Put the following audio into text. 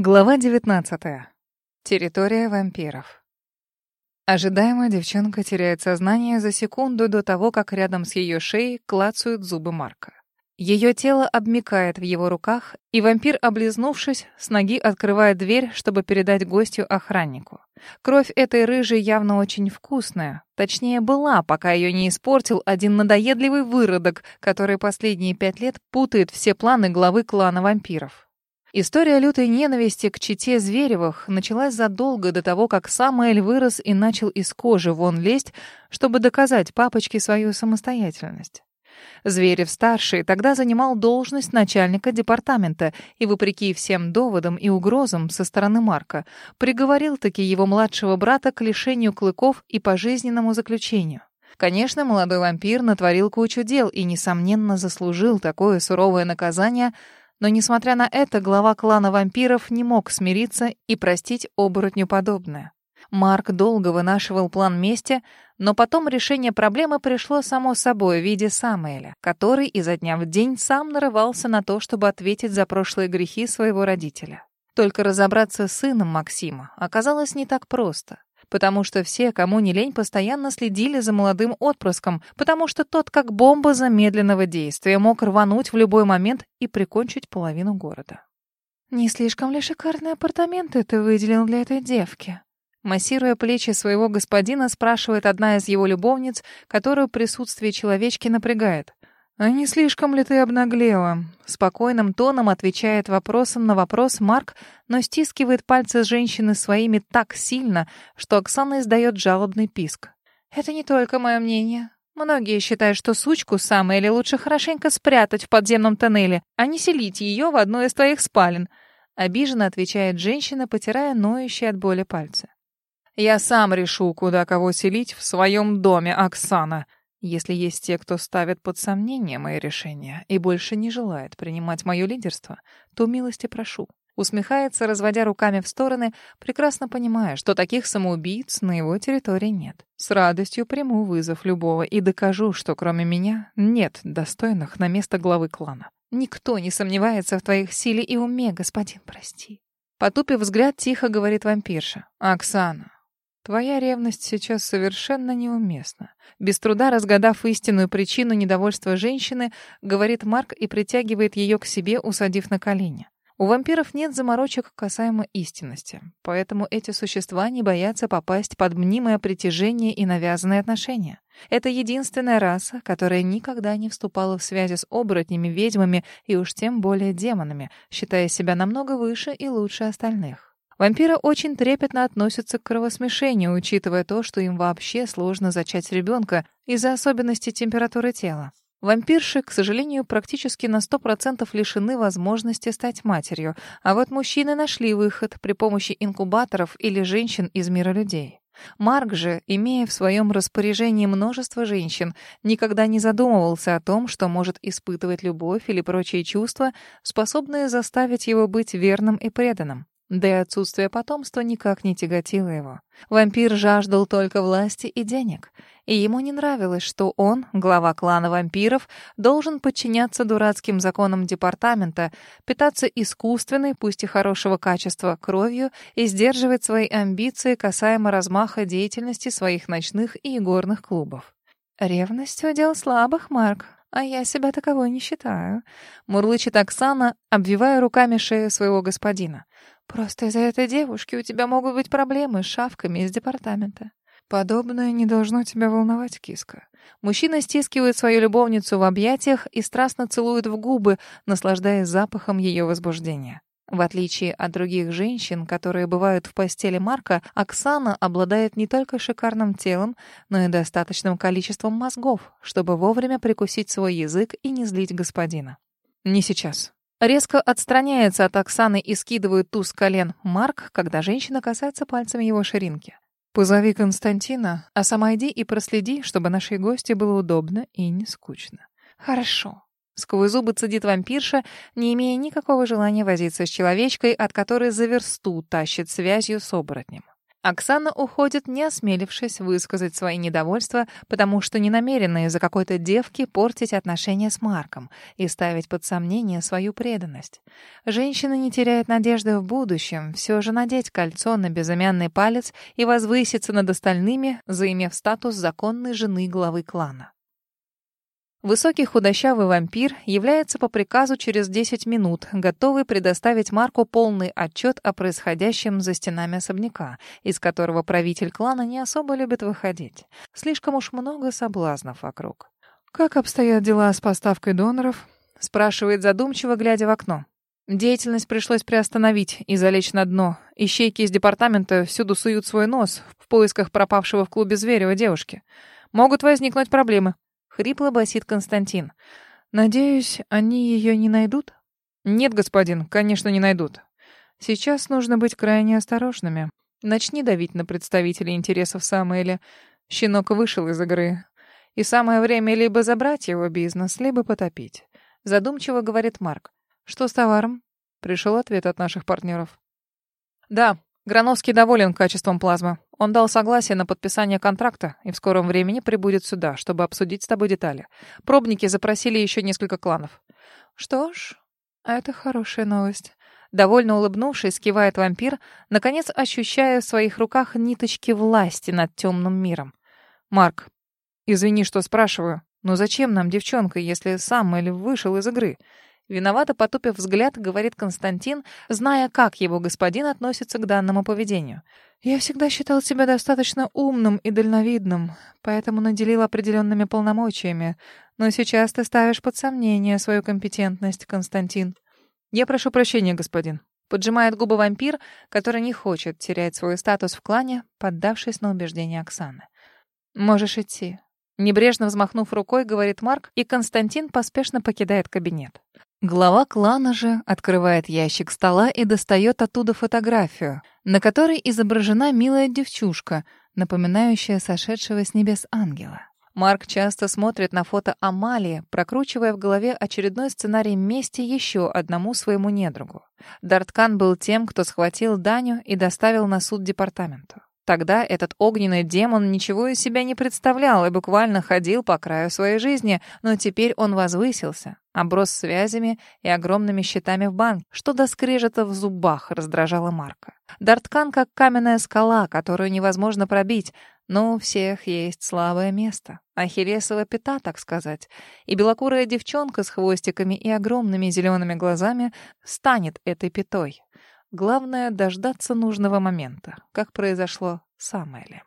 Глава 19. Территория вампиров. Ожидаемо девчонка теряет сознание за секунду до того, как рядом с ее шеей клацают зубы Марка. Ее тело обмикает в его руках, и вампир, облизнувшись, с ноги открывает дверь, чтобы передать гостю охраннику. Кровь этой рыжей явно очень вкусная. Точнее, была, пока ее не испортил один надоедливый выродок, который последние пять лет путает все планы главы клана вампиров. История лютой ненависти к чете Зверевых началась задолго до того, как Самуэль вырос и начал из кожи вон лезть, чтобы доказать папочке свою самостоятельность. Зверев-старший тогда занимал должность начальника департамента и, вопреки всем доводам и угрозам со стороны Марка, приговорил-таки его младшего брата к лишению клыков и пожизненному заключению. Конечно, молодой вампир натворил кучу дел и, несомненно, заслужил такое суровое наказание — но, несмотря на это, глава клана вампиров не мог смириться и простить оборотню подобное. Марк долго вынашивал план мести, но потом решение проблемы пришло само собой в виде Самуэля, который изо дня в день сам нарывался на то, чтобы ответить за прошлые грехи своего родителя. Только разобраться с сыном Максима оказалось не так просто потому что все, кому не лень, постоянно следили за молодым отпрыском, потому что тот, как бомба замедленного действия, мог рвануть в любой момент и прикончить половину города. «Не слишком ли шикарные апартаменты ты выделил для этой девки?» Массируя плечи своего господина, спрашивает одна из его любовниц, которую присутствие человечки напрягает. «А не слишком ли ты обнаглела?» Спокойным тоном отвечает вопросом на вопрос Марк, но стискивает пальцы женщины своими так сильно, что Оксана издает жалобный писк. «Это не только мое мнение. Многие считают, что сучку самое или лучше хорошенько спрятать в подземном тоннеле, а не селить ее в одной из твоих спален», обиженно отвечает женщина, потирая ноющие от боли пальцы. «Я сам решу, куда кого селить в своем доме, Оксана», если есть те, кто ставит под сомнение мои решения и больше не желает принимать мое лидерство, то милости прошу. Усмехается, разводя руками в стороны, прекрасно понимая, что таких самоубийц на его территории нет. С радостью приму вызов любого и докажу, что кроме меня нет достойных на место главы клана. Никто не сомневается в твоих силе и уме, господин, прости. Потупив взгляд, тихо говорит вампирша. «Оксана, Твоя ревность сейчас совершенно неуместна. Без труда разгадав истинную причину недовольства женщины, говорит Марк и притягивает ее к себе, усадив на колени. У вампиров нет заморочек касаемо истинности, поэтому эти существа не боятся попасть под мнимое притяжение и навязанные отношения. Это единственная раса, которая никогда не вступала в связи с оборотнями, ведьмами и уж тем более демонами, считая себя намного выше и лучше остальных. Вампиры очень трепетно относятся к кровосмешению, учитывая то, что им вообще сложно зачать ребенка из-за особенностей температуры тела. Вампирши, к сожалению, практически на 100% лишены возможности стать матерью, а вот мужчины нашли выход при помощи инкубаторов или женщин из мира людей. Марк же, имея в своем распоряжении множество женщин, никогда не задумывался о том, что может испытывать любовь или прочие чувства, способные заставить его быть верным и преданным. Да и отсутствие потомства никак не тяготило его. Вампир жаждал только власти и денег. И ему не нравилось, что он, глава клана вампиров, должен подчиняться дурацким законам департамента, питаться искусственной, пусть и хорошего качества, кровью и сдерживать свои амбиции касаемо размаха деятельности своих ночных и игорных клубов. «Ревность — удел слабых, Марк», а я себя таковой не считаю», — мурлычет Оксана, обвивая руками шею своего господина. Просто из-за этой девушки у тебя могут быть проблемы с шавками из департамента. Подобное не должно тебя волновать, киска. Мужчина стискивает свою любовницу в объятиях и страстно целует в губы, наслаждаясь запахом ее возбуждения. В отличие от других женщин, которые бывают в постели Марка, Оксана обладает не только шикарным телом, но и достаточным количеством мозгов, чтобы вовремя прикусить свой язык и не злить господина. «Не сейчас», Резко отстраняется от Оксаны и скидывает туз колен Марк, когда женщина касается пальцами его ширинки. «Позови Константина, а сама иди и проследи, чтобы нашей гости было удобно и не скучно». «Хорошо». Сквозь зубы цедит вампирша, не имея никакого желания возиться с человечкой, от которой за версту тащит связью с оборотнем. Оксана уходит, не осмелившись высказать свои недовольства, потому что не намерена из-за какой-то девки портить отношения с Марком и ставить под сомнение свою преданность. Женщина не теряет надежды в будущем все же надеть кольцо на безымянный палец и возвыситься над остальными, заимев статус законной жены главы клана. Высокий худощавый вампир является по приказу через 10 минут, готовый предоставить Марку полный отчет о происходящем за стенами особняка, из которого правитель клана не особо любит выходить. Слишком уж много соблазнов вокруг. «Как обстоят дела с поставкой доноров?» — спрашивает задумчиво, глядя в окно. Деятельность пришлось приостановить и залечь на дно. Ищейки из департамента всюду суют свой нос в поисках пропавшего в клубе Зверева девушки. Могут возникнуть проблемы. Хрипло басит Константин. «Надеюсь, они ее не найдут?» «Нет, господин, конечно, не найдут. Сейчас нужно быть крайне осторожными. Начни давить на представителей интересов Самуэля. Щенок вышел из игры. И самое время либо забрать его бизнес, либо потопить. Задумчиво говорит Марк. Что с товаром? Пришел ответ от наших партнеров. Да, Грановский доволен качеством плазмы. Он дал согласие на подписание контракта и в скором времени прибудет сюда, чтобы обсудить с тобой детали. Пробники запросили еще несколько кланов. Что ж, это хорошая новость. Довольно улыбнувшись, кивает вампир, наконец ощущая в своих руках ниточки власти над темным миром. Марк, извини, что спрашиваю, но зачем нам девчонка, если сам или вышел из игры? Виновато потупив взгляд, говорит Константин, зная, как его господин относится к данному поведению. «Я всегда считал тебя достаточно умным и дальновидным, поэтому наделил определенными полномочиями. Но сейчас ты ставишь под сомнение свою компетентность, Константин». «Я прошу прощения, господин». Поджимает губы вампир, который не хочет терять свой статус в клане, поддавшись на убеждения Оксаны. «Можешь идти». Небрежно взмахнув рукой, говорит Марк, и Константин поспешно покидает кабинет. Глава клана же открывает ящик стола и достает оттуда фотографию, на которой изображена милая девчушка, напоминающая сошедшего с небес ангела. Марк часто смотрит на фото Амалии, прокручивая в голове очередной сценарий мести еще одному своему недругу. Дарткан был тем, кто схватил Даню и доставил на суд департаменту. Тогда этот огненный демон ничего из себя не представлял и буквально ходил по краю своей жизни, но теперь он возвысился, оброс связями и огромными счетами в банк, что до скрежета в зубах раздражало Марка. Дарткан как каменная скала, которую невозможно пробить, но у всех есть слабое место. Ахиллесова пята, так сказать. И белокурая девчонка с хвостиками и огромными зелеными глазами станет этой пятой. Главное — дождаться нужного момента, как произошло с Амели.